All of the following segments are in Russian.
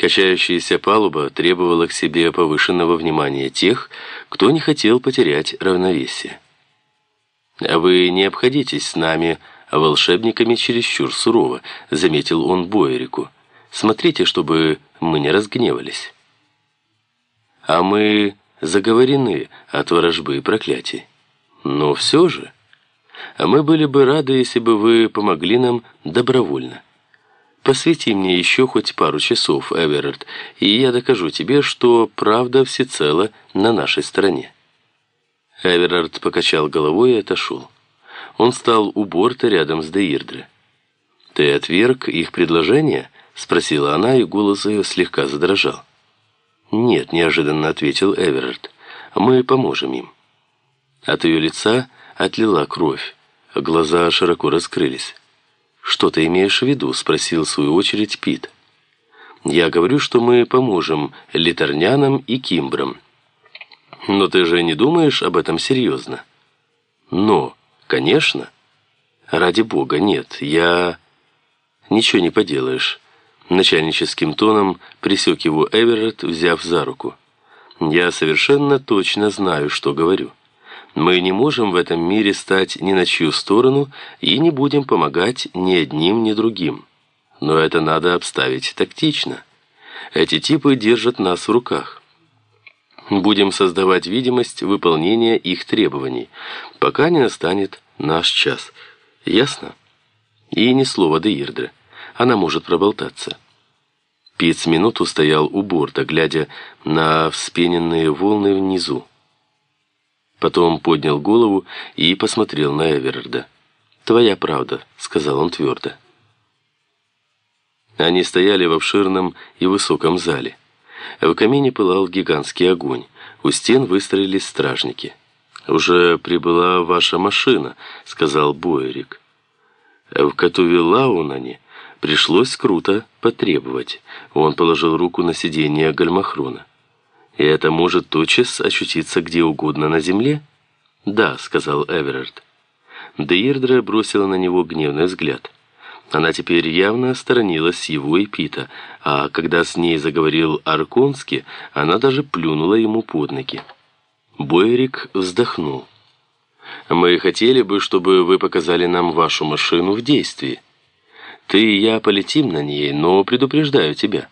Качающаяся палуба требовала к себе повышенного внимания тех, кто не хотел потерять равновесие. «А вы не обходитесь с нами, а волшебниками чересчур сурово», — заметил он Бойерику. «Смотрите, чтобы мы не разгневались». «А мы заговорены от ворожбы и проклятий. Но все же, а мы были бы рады, если бы вы помогли нам добровольно». Посвяти мне еще хоть пару часов, Эверард, и я докажу тебе, что правда всецело на нашей стороне». Эверард покачал головой и отошел. Он стал у борта рядом с Деирдре. «Ты отверг их предложение?» — спросила она, и голос ее слегка задрожал. «Нет», — неожиданно ответил Эверард. «Мы поможем им». От ее лица отлила кровь, глаза широко раскрылись. «Что ты имеешь в виду?» – спросил в свою очередь Пит. «Я говорю, что мы поможем литарнянам и кимбрам». «Но ты же не думаешь об этом серьезно?» «Но, конечно». «Ради бога, нет, я...» «Ничего не поделаешь». Начальническим тоном присек его Эверетт, взяв за руку. «Я совершенно точно знаю, что говорю». Мы не можем в этом мире стать ни на чью сторону и не будем помогать ни одним, ни другим. Но это надо обставить тактично. Эти типы держат нас в руках. Будем создавать видимость выполнения их требований, пока не настанет наш час. Ясно? И ни слова Деирдре. Она может проболтаться. Пит с минуту стоял у борта, глядя на вспененные волны внизу. Потом поднял голову и посмотрел на Эверарда. «Твоя правда», — сказал он твердо. Они стояли в обширном и высоком зале. В камине пылал гигантский огонь. У стен выстроились стражники. «Уже прибыла ваша машина», — сказал Бойерик. В Катувелаунане пришлось круто потребовать. Он положил руку на сиденье Гальмахрона. И это может тотчас очутиться где угодно на земле? Да, сказал Эверард. Деирдре бросила на него гневный взгляд. Она теперь явно сторонилась его и Пита, а когда с ней заговорил Арконски, она даже плюнула ему под ноги. Бойрик вздохнул. «Мы хотели бы, чтобы вы показали нам вашу машину в действии. Ты и я полетим на ней, но предупреждаю тебя»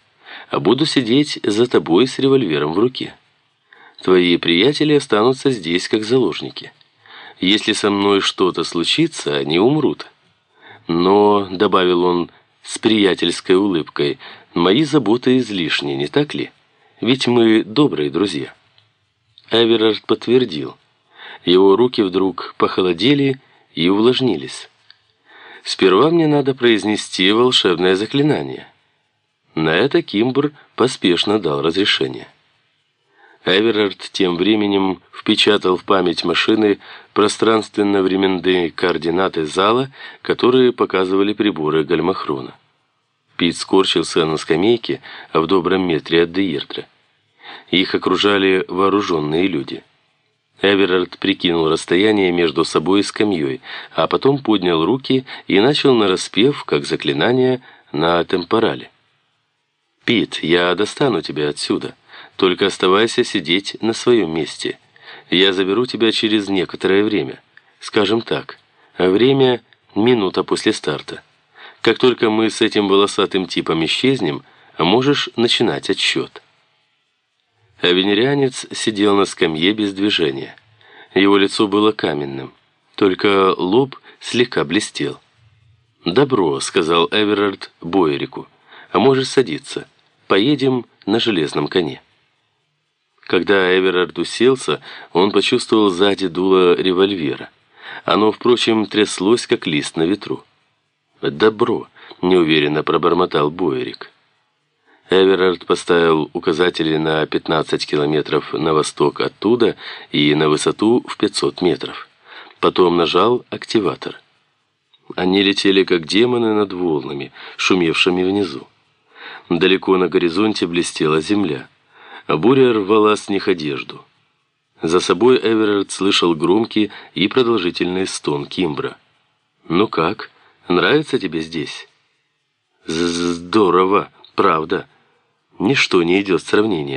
а буду сидеть за тобой с револьвером в руке. Твои приятели останутся здесь как заложники. Если со мной что-то случится, они умрут. Но, — добавил он с приятельской улыбкой, — мои заботы излишни, не так ли? Ведь мы добрые друзья. Эверард подтвердил. Его руки вдруг похолодели и увлажнились. Сперва мне надо произнести волшебное заклинание — на это Кимбр поспешно дал разрешение. Эверард тем временем впечатал в память машины пространственно-временные координаты зала, которые показывали приборы Гальмахрона. Пит скорчился на скамейке в добром метре от Деиртра. Их окружали вооруженные люди. Эверард прикинул расстояние между собой и скамьей, а потом поднял руки и начал нараспев, как заклинание, на темпорале. «Пит, я достану тебя отсюда. Только оставайся сидеть на своем месте. Я заберу тебя через некоторое время. Скажем так, время – минута после старта. Как только мы с этим волосатым типом исчезнем, можешь начинать отсчет». А венерианец сидел на скамье без движения. Его лицо было каменным, только лоб слегка блестел. «Добро», — сказал Эверард Бойерику, — «а можешь садиться». Поедем на железном коне». Когда Эверард уселся, он почувствовал сзади дуло револьвера. Оно, впрочем, тряслось, как лист на ветру. «Добро», — неуверенно пробормотал Бойерик. Эверард поставил указатели на 15 километров на восток оттуда и на высоту в 500 метров. Потом нажал активатор. Они летели, как демоны над волнами, шумевшими внизу. Далеко на горизонте блестела земля, буря рвала с них одежду. За собой Эверард слышал громкий и продолжительный стон Кимбра. «Ну как, нравится тебе здесь?» «Здорово, правда. Ничто не идет в сравнение